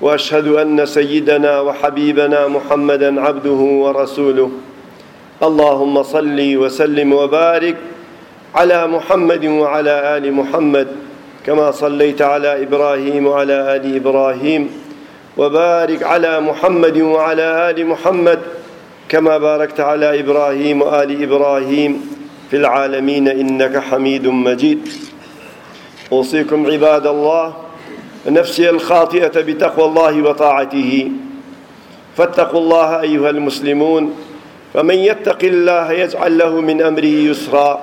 واشهد ان سيدنا وحبيبنا محمدا عبده ورسوله اللهم صل وسلم وبارك على محمد وعلى ال محمد كما صليت على ابراهيم وعلى ال ابراهيم وبارك على محمد وعلى ال محمد كما باركت على ابراهيم وال ابراهيم في العالمين انك حميد مجيد اوصيكم عباد الله نفسي الخاطئة بتقوى الله وطاعته فاتقوا الله أيها المسلمون فمن يتق الله يجعل له من أمره يسرا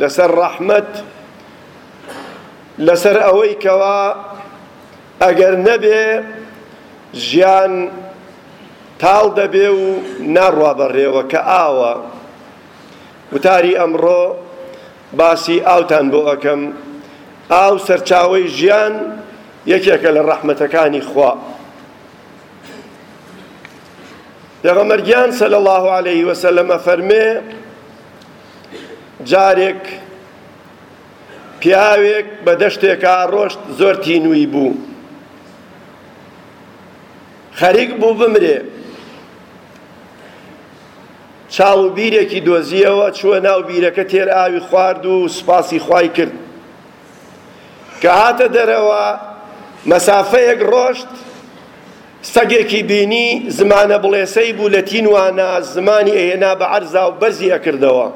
لەسەر ڕەحمەت لەسەر ئەوەی کەوا ئەگەر نەبێ ژیان تاڵ دەبێ و ناڕوا بەڕێوە کە ئاوە وتاری ئەمڕۆ باسی ئاوتان بۆ ئەکەم ئاو سەرچاوەی ژیان یەکێکە لە ڕەحمەتەکانی خوا پێغەمبەر گیان صلی الله علیه وسلم فەرمێ جارێک پیاوێک بە دەشتێکا ڕۆشت زۆر تینووی بوو خەریک بوو بمرێ چاو و بیرێکی دۆزیەوە چووە ناو بیرەکە تێر ئاوی خوارد و سوپاسی خوای کرد کە هاتە دەرەوە مەسافەیەک ڕۆشت سەگێکی بینی زمانە بڵێسەی بوو لە تین وانا زمانی ئەهێنا بە عەرزا و بەرزی ئەکردەوە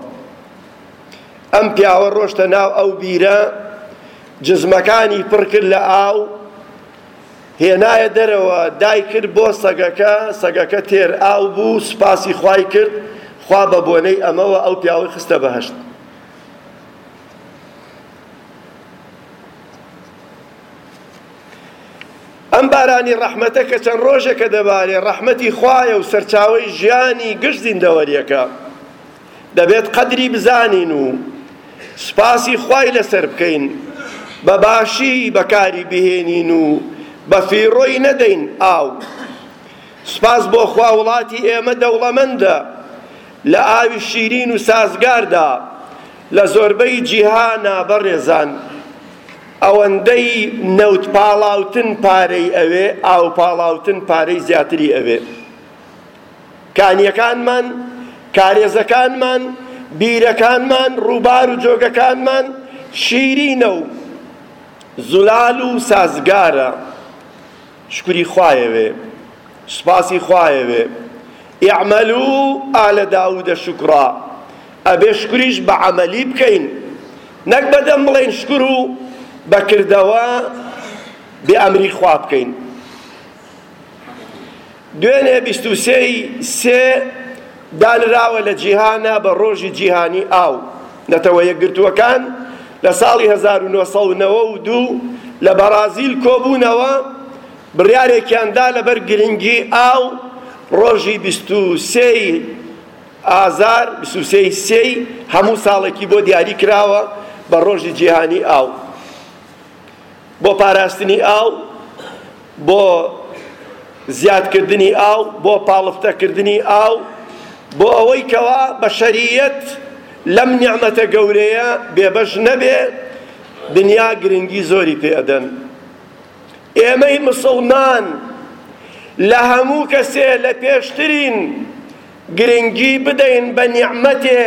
ئەم پیاوە ڕۆشتە ناو ئەو بیرە جزمەکانی پڕ کرد لە ئاو هێنایە دەرەوە دای کرد بۆ سەگەکە سەگەکە تێر ئاو بوو سوپاسی خوای کرد خوا بە بۆنەی ئەمەوە ئەو پیاوەی خستە بەهەشت ئەم بارانی ڕەحمەتە کە چەند ڕۆژێکە دەبارێ ڕەحمەتی خوایە و سەرچاوەی ژیانی گشت زیندەوەریەکە دەبێت قەدری بزانین و سپاسی خوای لەسەر بکەین بە باشی بەکاری بهێنین و بە فیڕۆی نەدەین ئاو سپاس بۆ خوا وڵاتی ئێمە دەوڵەمەندە لە ئاوی شیرین و سازگاردا لە زۆربەی جیهانە بەڕێزان ئەوەندەی نەوت پاڵاوتن پارەی ئەوێ ئاو پاڵاوتن پارەی زیاتری ئەوێ کانیەکانمان کارێزەکانمان بیرەکانمان ڕووبار و جۆگەکانمان شیرینە و زولال و سازگارە شکری خوایەوێ سوپاسی خوایەوێ اعملوا آل داود شکرا ئەبێ شکریش بە عەمەلی بکەین نەک بە دەم بڵێین شکر و بە کردەوە بێ ئەمری خوا بکەین دوێنێ بیست و سێ ی سێ دانراوە لە جیهانا بە ڕۆژی جیهانی ئاو. نەتەوە یەکگرتووەکان لە ساڵی هەزار و نۆ سەد و نەوە و دوو لە بەڕازیل کۆبوونەوە، بڕیارێکیان دا لەبەر گرنگی ئاو ڕۆژی بیست و سێی ئازار، بیست و سێی سێی هەموو ساڵێکی بۆ دیاری کراوە بە ڕۆژی جیهانی ئاو. بۆ پاراستنی ئاو، بۆ زیادکردنی ئاو، بۆ پاڵفتەکردنی ئاو، بۆ ئەوەی کەوا بەشەرییەت لەم نیعمەتە گەورەیە بێبەش نەبێ، دنیا گرنگی زۆری پێ ئەدەن. ئێمەی مسوڵمان لە هەموو کەسێ لە پێشترین گرنگی بدەین بە نیعمەتێ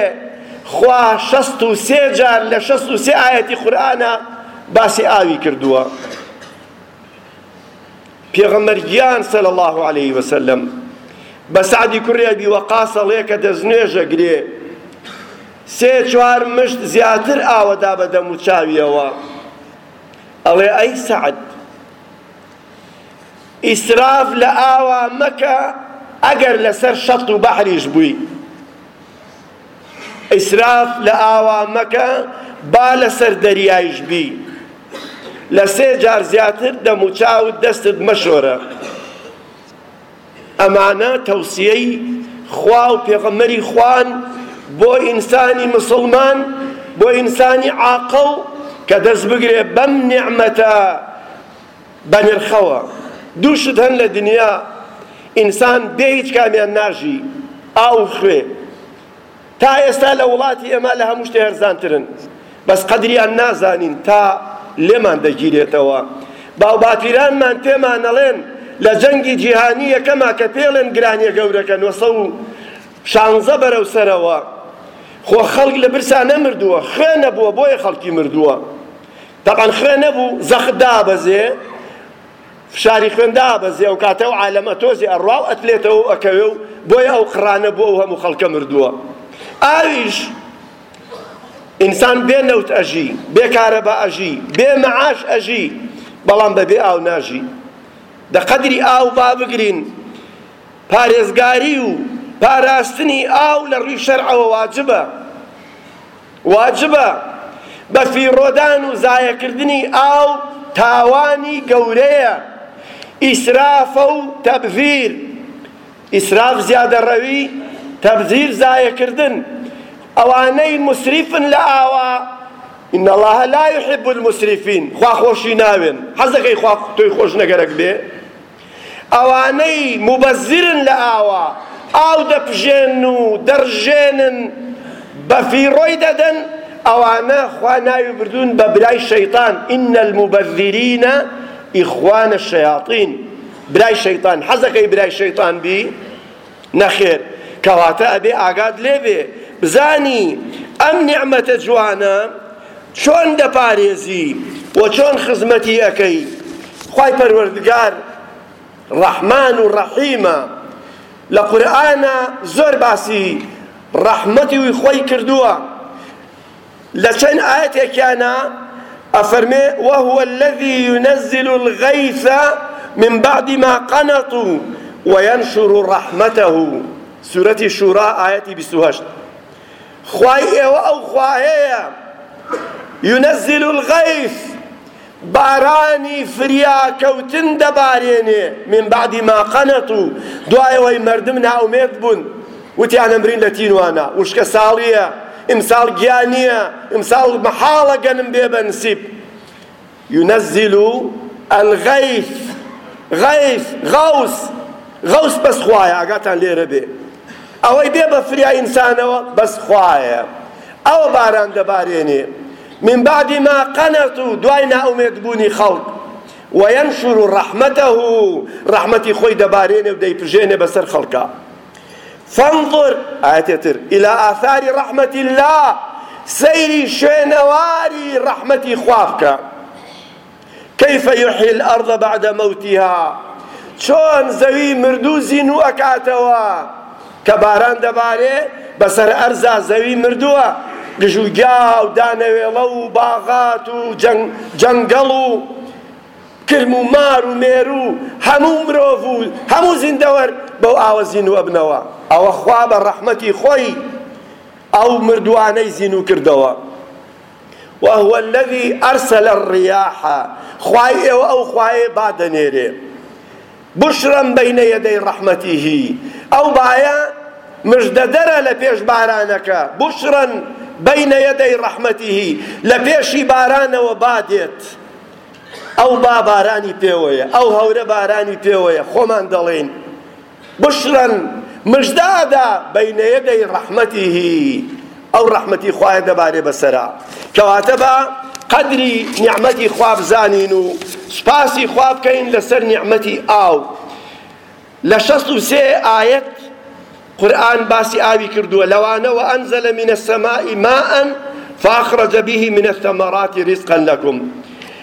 خوا شەست و سێ جار لە شەست و سێ ئایەتی قورئانا باسی ئاوی کردووە پێغەمبەر گیان صلی الله علیه وسلم بە سعدی کوڕی ئەبی وەقاس ئەڵێ کە دەستنوێژە گرێ سێ چوار مشت زیاتر ئاوەدا بە دەم و چاویەوە ئەڵێ ئەی سعد ئیسراف لە ئاوا مەکە ئەگەر لەسەر شەط و بەحریش بووی ئیسراف لە ئاوا مەکە با لەسەر دەریایش بی لە سێ جار زیاتر دەموچاوت دەستت مەشۆرە ئەمانە تەوسیەی خوا و پێغەمەری خوان بۆ ئینسانی مسلمان بۆ ئینسانی عاقڵ کە دەست بگرێ بەم نیعمەتە بەنرخەوە دوو شت هەن لە دنیا ئینسان بێ هیچ کامیان ناژی ئاو و خوێ تا ئێستا لە وڵاتی ئێمە لە هەموو شتێ هەرزانترن بەس قەدریان نازانین تا لێمان دەگیرێتەوە باوباپیرانمان پێمانەڵێن لە جەنگی جیهانی یەکەما کە پێڵێن گرانیە گەورەکە 916 بەرەو سەرەوە خۆ خەڵک لە برسا نەمردووە خوێ نەبووە بۆیە خەڵکی مردووە تەبعەن خوێ نەبوو زەخت دابەزێ فشاری خوێن دابەزێ ئەو کاتە و عالەم ئەتۆزێ ئەڕوا و ئەتلێتەوە و ئەکەوێ و بۆیە ئەو قڕانە بۆ ئەو هەموو خەڵکە مردووە ئاویش ئینسان بێ نەوت ئەژی بێ کارەبا ئەژی بێ مەعاش ئەژی بەڵام بەبێ ئاو ناژی دە قەدری ئاو با بگرین پارێزگاری و پاراستنی ئاو لە ڕووی شەرعەوە واجبە واجبە، بەفیڕۆدان و زایەکردنی ئاو تاوانی گەورەیە، ئیسرافە و تەبذیر، ئیسراف زیادەڕەوی، تەبذیر زایەکردن، ئەوانەی موسریفن لە ئاوا، ان اللە لا یحب المسرفین، خوا خۆشی ناوێن، حەز دەکەی خوا تۆی خۆش نەگەرەک بێ؟ ئەوانەی موبەزیرن لە ئاوە، ئاو دەپژێن و دەڕژێنن، بەفیڕۆی دەدەن، ئەوانە خوا ناوی بردوون بە برای شەیتان، ان المبذرین اخوان الشیاطین، برای شەیتان، حەزەکەی برای شەیتان بی؟ نەخێر کەواتە ئەبێ ئاگات لێ بێ بزانی ئەم نیعمەتە جوانە چۆن دەپارێزی و چۆن خزمەتی ئەکەی خوای پەروەردگار ڕەحمان و ڕەحیمە لە قورئانا زۆر باسی ڕەحمەتی وی خۆی کردووە لە چەند ئایەتێکیانا ئەفەرمێ وهو الذی ینزل الغیث من بعد ما قنطوا وینشر رحمته سورەتی شورا ئایەتی بیست و هەشت خوای ئێوە ئەو خوایەیە ینزل الغیث بارانی فریاکەوتن دەبارێنێ، من بعد ما قنطوا، دوای ئەوەی مردم نائومێد بوون، وتیان ئەمرین لە تینوانە، وشکە ساڵییە، ئیمساڵ گیا نییە، ئیمساڵ مەحاڵە گەنم بێ بە نسیب. ینزل الغیث، غیث، غوث، غوث بەس خوایە، ئاگاتان لێرە بێ، ئەوەی بێ بە فریا ئینسانەوە بەس خوایە، ئەوە باران دەبارێنێ. من بعد ما قنطوا دوای نائومێد بوونی خەڵک وینشر رحمته رحمتی خۆی دەبارێنێ و دەیپژێنێ بەسەر خەڵکا فانظر ئاەتێ تر الى آثار رحمت الله سەیری شوێنەواری رحمتی خوا بکە کیف یحیی الارض بعد موتها چۆن زەوی مردوو زیندوو ئەکاتەوە کە باران دەبارێ بەسەر ئەرزا زەوی مردووە گژوگیا و دانەوێڵە و باغات و جەنگەڵ و کرم و مار و مێروو هەموو مرۆڤ و هەموو زیندەوەر بەو ئاوە زیندوو ئەبنەوە ئەوە خوا بە ڕەحمەتی خۆی ئەو مردووانەی زیندوو کردەوە وهو الذی ارسل الریاح خوای ئێوە ئەو خوایەی با دەنێرێ بشرا بین یدی رحمته ئەو بایە مژدەدەرە لە پێش بارانەکە بشرا بین یدی رحمته لە پێشی بارانەوە با دێت ئەو با بارانی پێوەیە ئەو هەورە بارانی پێوەیە خۆمان دەڵێین بشرا، مژدە ئەدا، بەینە یەدەی ڕەحمەتیهی، ئەو ڕەحمەتی خوایە دەبارێ بەسەرا. کەواتە با قەدری نیعمەتی خوا بزانین و سوپاسی خوا بکەین لەسەر نیعمەتی ئاو. لە شەست و سێ ئایەت قورئان باسی ئاوی کردووە، لەوانە، وانزل من السماء ماء فاخرج به من الثمرات رزقا لکم.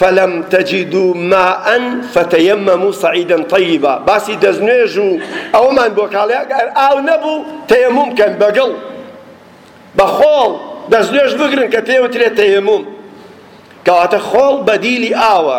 فلم تجدو ماء فتیممو صعیدا طیبا باسی دەستنوێژ و ئەوەمان بۆ کاڵێ ئەگەر ئاو نەبوو تەیەموم بکەن بەگڵ بە خۆڵ دەستنوێژ بگرن کە پێ وترێ تەیەموم کەواتە خۆڵ بەدیلی ئاوە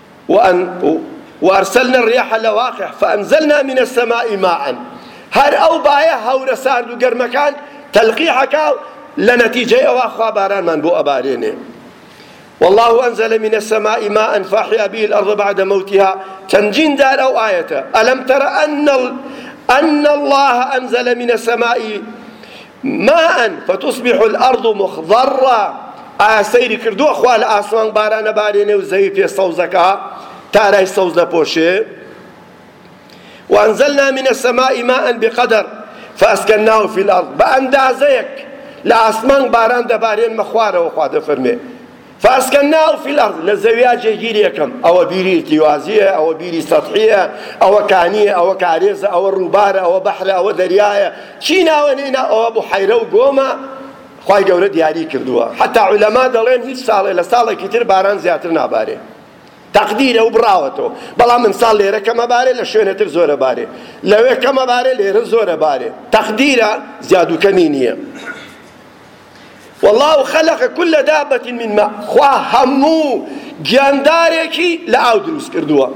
وأرسلنا الرياح لواقع فأنزلنا من السماء ماء هر أو باية هورا سارد قرمكان تلقيحك لنتيجة وأخوة باران من بو أباريني والله أنزل من السماء ماء فاحيا به الأرض بعد موتها تنجين دار أو آية ألم تر أن, أن الله أنزل من السماء ماء فتصبح الارض مخضرا ئایا سەیری کردووە خوا لە ئاسمان باران ئەبارێنێ و زەوی پێ سەوز ئەکا تارای سەوز دەپۆشێ وانزلنا من السماء ماء بقدر فاسكناه في الارض بە ئەندازەیەک لە ئاسمان باران دەبارێنمە خوارەوە خوا دەفەرمێ فاسکننا فی الارض لە زەویا جێگیری ئەکەم ئەوە بیری ئیرتیوازیە ئەوە بیری سەتحیە ئەوە کانیە ئەوە کارێزە ئەوە ڕووبارە ئەوە بەحرە ئەوە دەریایە چی ناوە نەی ناو ئەوە بوحەیرە و گۆمە خوای گەورە دیاری کردووە حتا علەما دەڵێن هیچ ساڵێ لە ساڵێکی تر باران زیاتر نابارێ تەقدیرە و بڕاوەتەوە بەڵام من ساڵ لێرە کەمە بارێ لە شوێنە تر زۆرە بارێ لەوێ کەمە بارێ لێرە زۆرە بارێ تەقدیرە زیادوکەمی نییە واللە خلق کل دابەت من ماء خوا هەموو گیاندارێکی لە ئاو دروست کردووە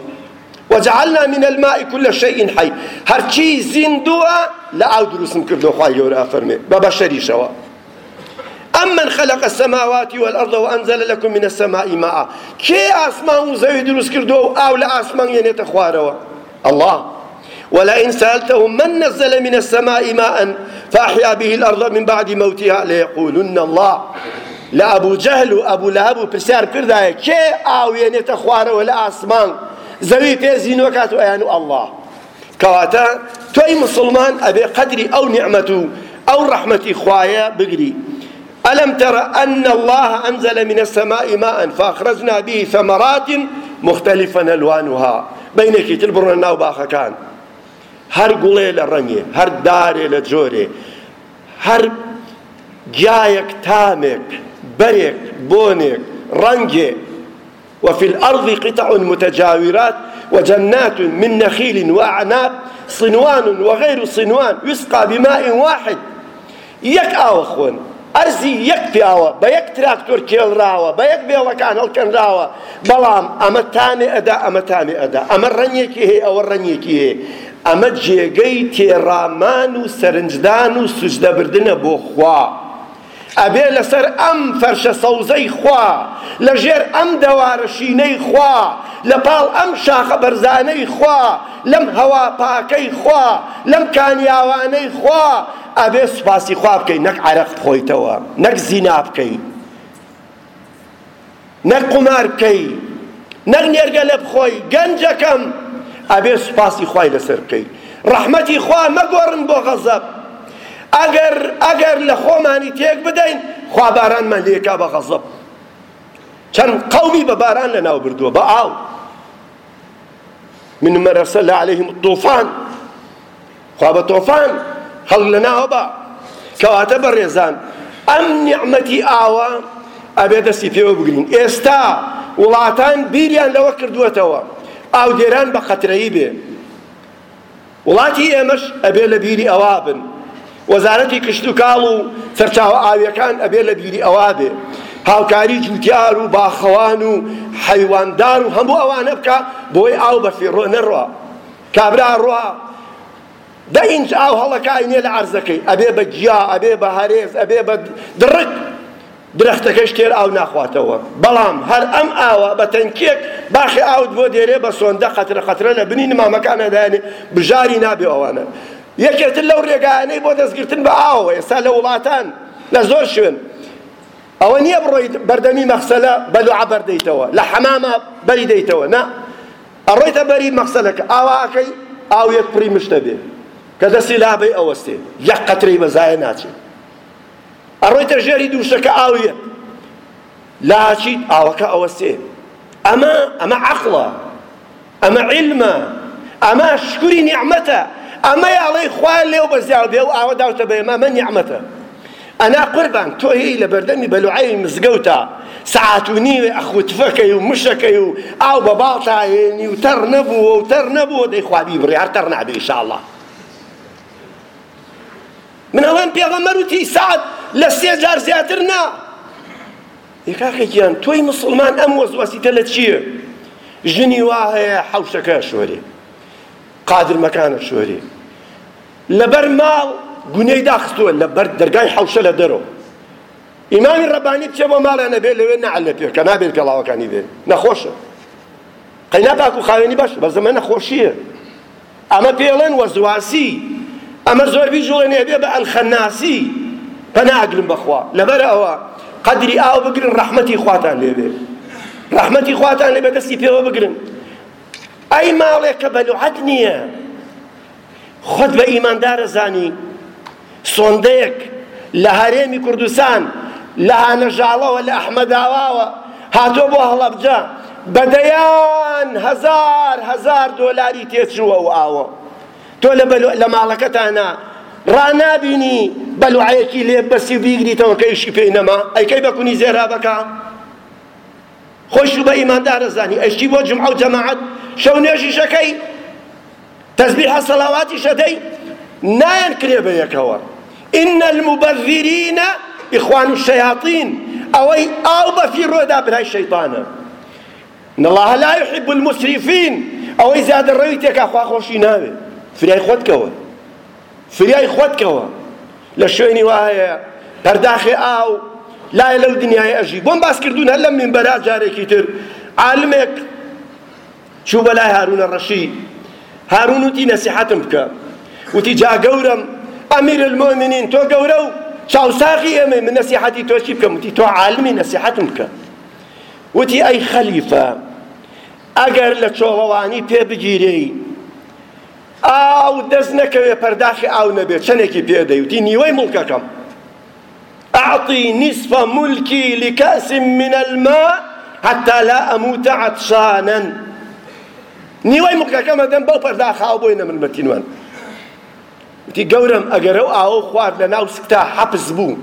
وجعلنا من الماء كل شيء حي هەرچی زیندووە لە ئاو دروستم کردو خوای گەورە فەرمێ بە بەشەریشەوە أمن خلق السماوات والأرض وأنزل لكم من السماء ماء کێ ئاسمان و زەوی دروست کردووە و ئاو لە ئاسمان یەنێتە خوارەوە اللە، ولئن سألتهم من نزل من السماء ماء فأحیا به الأرض من بعد موتها لیقولن اللە، لە ئەبو جەهل و ئەبو لەهەب و پرسیار بکردایە کێ ئاو یەنێتە خوارەوە لە ئاسمان زەوی پێ زینۆ کات و ئەیانو اللە. کەواتە تۆی موسڵمان ئەبێ قەدری ئەو نیعمەت و ئەو ڕەحمەتی خوایە بگری. الم تر ان اللە انزل من السماء ماء فاخرجنا به ثمرات مختلفا الوانها بەینێکی تر بڕۆنە ناو باخەکان هەر گوڵێ لە ڕەنگێ هەر دارێ لە جۆرێ هەر گیایەک تامێک بەرێک بۆنێک ڕەنگێ و فی الارض قطع متجاورات و جنات من نخیل و اعناب صنوان و غیر صنوان یسقا بماء واحد یەک ئاوە خۆن ئەرزی یەک پیاوە بە یەک تراکتۆر کێڵراوە بە یەک بێڵەکان هەڵکەنراوە بەڵام ئەمە تامێ ئەدا ئەمە تامێ ئەدا ئەمە ڕەنگێکی هەیە ئەوە ڕەنگێکی هەیە ئەمە جێگەی تێڕامان و سەرنجدان و سوجدەبردنە بۆ خوا ئەبێ لەسەر ئەم فەرشە سەوزەی خوا، لە ژێر ئەم دەوارە شینەی خوا، لە پاڵ ئەم شاخە بەرزانەی خوا، لەم هەوا پاکەی خوا، لەم کانیاوانەی خوا، ئەبێ سوپاسی خوا بکەی، نەک عەرەق بخۆیتەوە، نەک زینا بکەی. نەک قومار بکەی نەک نێرگەلە بخۆی گەنجەکەم ئەبێ سوپاسی خوای لەسەر بکەی ڕەحمەتی خوا مەگۆڕن بۆ غەزەب ئەگەر ئەگەر لە خۆمانی تێک بدەین خوا بارانمان لێکا بە غەزەب چەند قەومی بە باران لە ناو بردووە بە ئاو من مرسل عليهم الطوفان خوا بە تۆفان هەڵک لەناو با. کەواتە بەڕێزان ئەم نیعمەتی ئاوە ئەبێ دەستی پێوە بگرین. ئێستا وڵاتان بیریان لەوە کردووەتەوە ئاودێران بە قەترەیی بێ. وڵاتی ئێمەش ئەبێ لە بیری ئەوە بن. وەزارەتی کشتوکاڵ و سەرچاوە ئاوییەکان ئەبێ لە بیری ئەوە بێ. هاوکاری جووتیار و باخەوان و حەیواندار و هەموو ئەوانە بکا بۆی ئاو بەفیڕۆ نەڕوا. کابرا ئەڕوا دە ئینچ ئاو هەڵەکاینێ لە عەرزەکەی ئەبێ بە گیا ئەبێ بە هەرێز ئەبێ بە دڕک درەختەکەش تێر ئاو ناخواتەوە بەڵام هەر ئەم ئاوە بە تەنکیەک باخی ئاوت بۆ دێرێ بە سۆندە قەترە قەترە لە بنی نمامەکانە دایێنێ بژاری نابێ ئەوانە یەکێتر لەو ڕێگایانەی بۆ دەستگرتن بە ئاوە ئێستا لە وڵاتان لە زۆر شوێن ئەوە نیە بڕۆیت بەردەمی مەغسەلە بەلوعە بەردەیتەوە لە حەمامە بەری دەیتەوە نا ئەڕۆیتە بەری مەغسەلە کە ئاواکەی ئاوێک پڕی مشتە بێ کە دەستی لابەی ئەوەستێ یەک قەترەی بەزایە ناچێت ئەڕۆیتە ژێری دووشەکە ئاویەت لاچیت ئاوەکە ئەوەستێ ئەمە ئەمە عەقڵە ئەمە عیلمە ئەمە شکوری نیعمەتە ئەمەی ئەڵێی خوا لێو بەزیاو بێ و ئاوە داوتە بە ئێمە ئەمە نیعمەتە ئەنا قوربان تۆ هێی لە بەردەمی بەلوعەی مزگەوتا سەعات و نیوێ ئەخوتفەکەی و مشەکەی و ئاو بە باڵتا هێنی و تەڕ نەبووە و تەڕ نەبووە دەی خوا بیبڕێ هەر تەڕ نابێ ئیشاڵڵا من ئەڵێم پێغەمبەر وتی سەعد لە سێ جار زیاتر نا ئێ کاکە گیان تۆی مسوڵمان ئەم وەسوەسیتە لە چییە ژنی وا هەیە حەوشەکە شۆرێ قادرمەکانە شۆرێ لەبەر ماڵ گونەی داخستووە لەبەر دەرگای حەوشە لە دەرەوە ئیمامی ڕەبانی بچێ بۆ ماڵێ نەبێ لەوێ نەعل لە پێکە نابێت پێڵاوەکانی بێ نەخۆشە قەینا پاک و خاوێنی باش بەزەمە نەخۆشییە ئەمە پێی ئەڵێن وەسواسی ئەمە زۆر بیجوڵێنێ ئەبێ بە ئەلخەناسی پەنا ئەگرم بەخوا لەبەر ئەوە قەدری ئاو بگرن ڕەحمەتی خواتان لێبێ ڕەحمەتی خواتان لێبێ دەستی پێوە بگرن ئەی ماڵێک کە بەلوعەت نییە خۆت بە ئیماندارە زانی سۆندەیەک لە هەرێمی کوردستان لە هانەژاڵەوە لە ئەحمەداواوە هاتووە بۆ هەڵەبجە بە دەیان هەزار هەزار دۆلاری تێچووە و ئاوە تۆ لە بەلو... لە ماڵەکەتانە ڕانابینی بەلوعەیەکی لێ بەسی و بیگریتەوە کە ئیشی پێی نەما ئەیکەی بە کونی زێرا بەکە خۆش و بە ئیماندارە زانی ئەشتی بۆ جمعە و جەماعەت شەو نوێژیشەکەی تەسبیحە سەڵاواتیش ئەدەی نایەن کرێ بە یەکەوە ان المبذرین اخوان الشیاطین ئەوەی ئاو بە فیڕۆدا برای شەیطانە ان الله لا يحب المسرفین ئەوەی زیادە ڕەوی تێکا خوا خۆشی ناوێ فریای خۆت کەوە فریای خۆت کەوە لە شوێنی وایە پەرداخێ ئاو لای لەو دنیای ئەژی بۆم باس کردوون هەر لەم منبەرا جارێکی تر عالمێک چوو بە لای هارونە ڕەشید هارون وتی نەسیحەتم بکە وتی جا گەورەم ئەمیر المؤمنین تۆ گەورە و چاوساغی ئێمەی من نەسیحەتی تۆ چی بکەم وتی تۆ عالمی نەسیحەتم بکە وتی ئەی خەلیفە ئەگەر لە چۆڵەوانی پێ بگیرێی ئاو دەست نەکەوێ پەرداخی ئاو نەبێت چەندێکی پێدەی وتی نیوەی مڵکەکەم اعطی نصف ملکی لکاس من الماء حتی لا اموت عطشانا نیوەی ملکەکەم ئەدەم بەو پەرداخە ئاو بۆی نەمرم بە تینوان وتی گەورەم ئەگەر ئەو ئاوە خوارد لە ناو سکتا حەپس بوو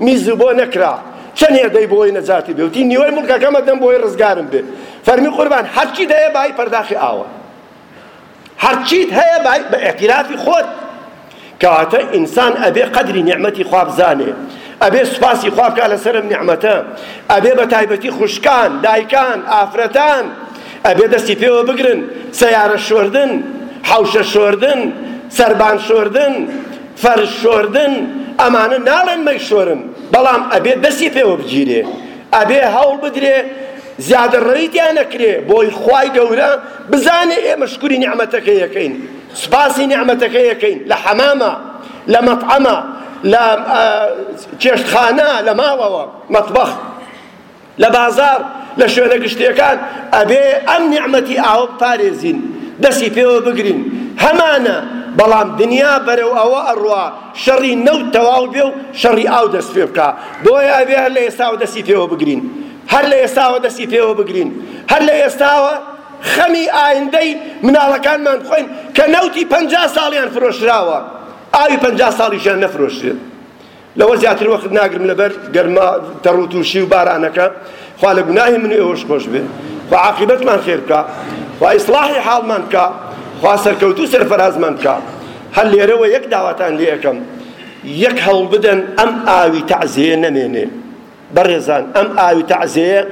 میزو بۆ نەکرا چەند هێدەی بۆی نەجاتی بێ وتی نیوەی ملکەکەمە دەم بۆی ڕزگارم بێ فەرمی قوربان هەرچی دەیە بای پەرداخی ئاوە هەرچیت هەیە بای بە ئیعتیرافی خۆت کەواتە ئینسان ئەبێ قەدری نیعمەتی خوا بزانێ ئەبێ سوپاسی خوا بکا لەسەر ئەم نیعمەتە ئەبێ بە تایبەتی خوشکان دایکان ئافرەتان ئەبێ دەستی پێوە بگرن سەیارە شۆردن حەوشە شۆردن سەربان شۆردن فەرش شۆردن ئەمانە ناڵێن مەیشۆرن بەڵام ئەبێ دەستی پێوە بگیرێ ئەبێ هەوڵ بدرێ زیادە ڕێی دیانەکرێ بۆی خوای گەورە بزانێ ئێمە شکری نیعمەتەکەیەکەین سوپاسی نیعمەتەکەیەکەین لە حەمامە لە مەتعەمە لە چێشتخانە لە ماڵەوە مەتبەخ لە بازار لە شوێنە گشتیەکان ئەبێ ئەم نیعمەتی ئاوە بپارێزین دەسی پێوە بگرین هەمانە بەڵام دنیا بەرەو ئەوە ئەڕوا شەڕی نەوت تەواو بێ و شەڕی ئاو دەست پێ بکە بۆیە ئەبێ هەر لە ئێستاوە دەسی پێوە بگرین هەر لە ئێستاوە دەستی پێوە بگرین، هەر لە ئێستاوە خەمی ئایندەی مناڵەکانمان بخۆین کە نەوتی پەنجا ساڵیان فرۆشراوە، ئاوی پەنجا ساڵیشیان نەفرۆشرێت. لەوە زیاتر وەخت ناگرم لەبەر گەرما، تەڕ و تووشی و بارانەکە، خوا لە گوناهی من و ئێوەش خۆش بێ، خوا عاقیبەتمان خێر بکا، خوا ئیسڵاحی حاڵمان بکا، خوا سەرکەوتوو و سەرفەرازمان بکا. هەر لێرەوە یەک داواتان لێ ئەکەم، یەک هەوڵ بدەن ئەم ئاوی تەعزێیە نەمێنێ. بەڕێزان ئەم ئاوی تەعزێیە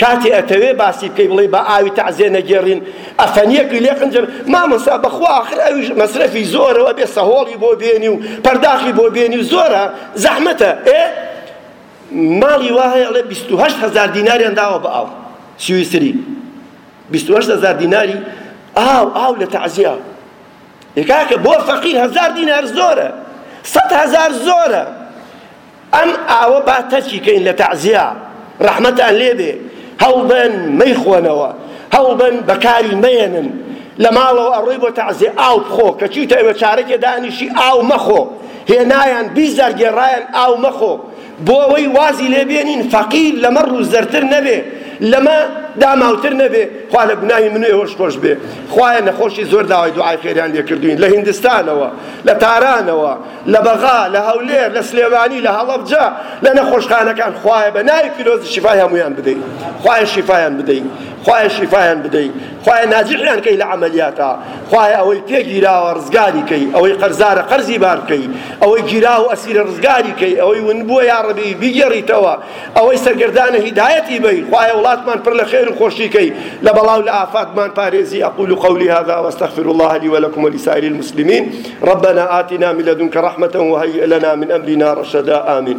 کاتێ ئەتەوێ باسی بکەی بڵێی با ئاوی تەعزێ نەگێڕین ئەفەنیەکی لێ قنجر مامۆستا بەخوا ئاخر ئەویش مەسرەفی زۆرە وەبێ سەهۆڵی بۆ بێنی و پەرداخی بۆ بێنی و زۆرە زەحمەتە ئێ ماڵی وا هەیە ئەڵێ بیست و هەشت هەزار دیناریان داوە بە ئاو سویسری بیست و هەشت هەزار دیناری ئاو ئاو لە تەعزیا ئێ کاکە بۆ فەقیر هەزار دینار زۆرە سەد هەزار زۆرە ئەم ئاوە با تەرکی کەین لە تەعزیە ڕەحمەتان لێ بێ هەڵبەن مەیخۆنەوە هەڵبەن بەکاری مەیەنن لە ماڵەوە ئەڕۆی بۆ تەعزیە ئاو بخۆ کە چویتە ئەوێ چارەکێ دانیشی ئاو مەخۆ هێنایان بیست جار گێڕایان ئاو مەخۆ بۆ ئەوەی وازی لێ بێنین فەقیر لەمە ڕووزەرتر نەبێ لەمە داماوتر نەبێ خوا لە گوناهی من و ئێوەش خۆش بێ خوایە نەخۆشی زۆر داوای دوعای خێریان لێ کردوین لە هیندستانەوە لە تارانەوە لە بەغا، لە هەولێر، لە سلێمانی، لە هەڵەبجە، لە نەخۆشخانەکان، خوایە بە ناوی پیرۆزت شیفای هەموویان بدەی، خوایە شیفایان بدەی، خوایە شیفایان بدەی، خوایە ناجیحیان کەی لە عەمەلیاتا، خوایە ئەوەی پێ گیراوە ڕزگاری کەی، ئەوەی قەرزارە قەرزی بار بکەی، ئەوەی گیراو و ئەسیرە ڕزگاری کەی، ئەوەی ون بووە یاڕەبی بیگێڕیتەوە، ئەوەی سەرگەردانە هیدایەتی بەی، خوایە وڵاتمان پڕ لە خێر و خۆشی کەی، لە بەڵا و لە ئافات بمان پارێزی، اقول قولی هذا و استغفر الله لی و لکم و لسائر المسلمین. ربنا آتنا من لدنك رحمة وهيئ لنا من أمرنا رشدا آمين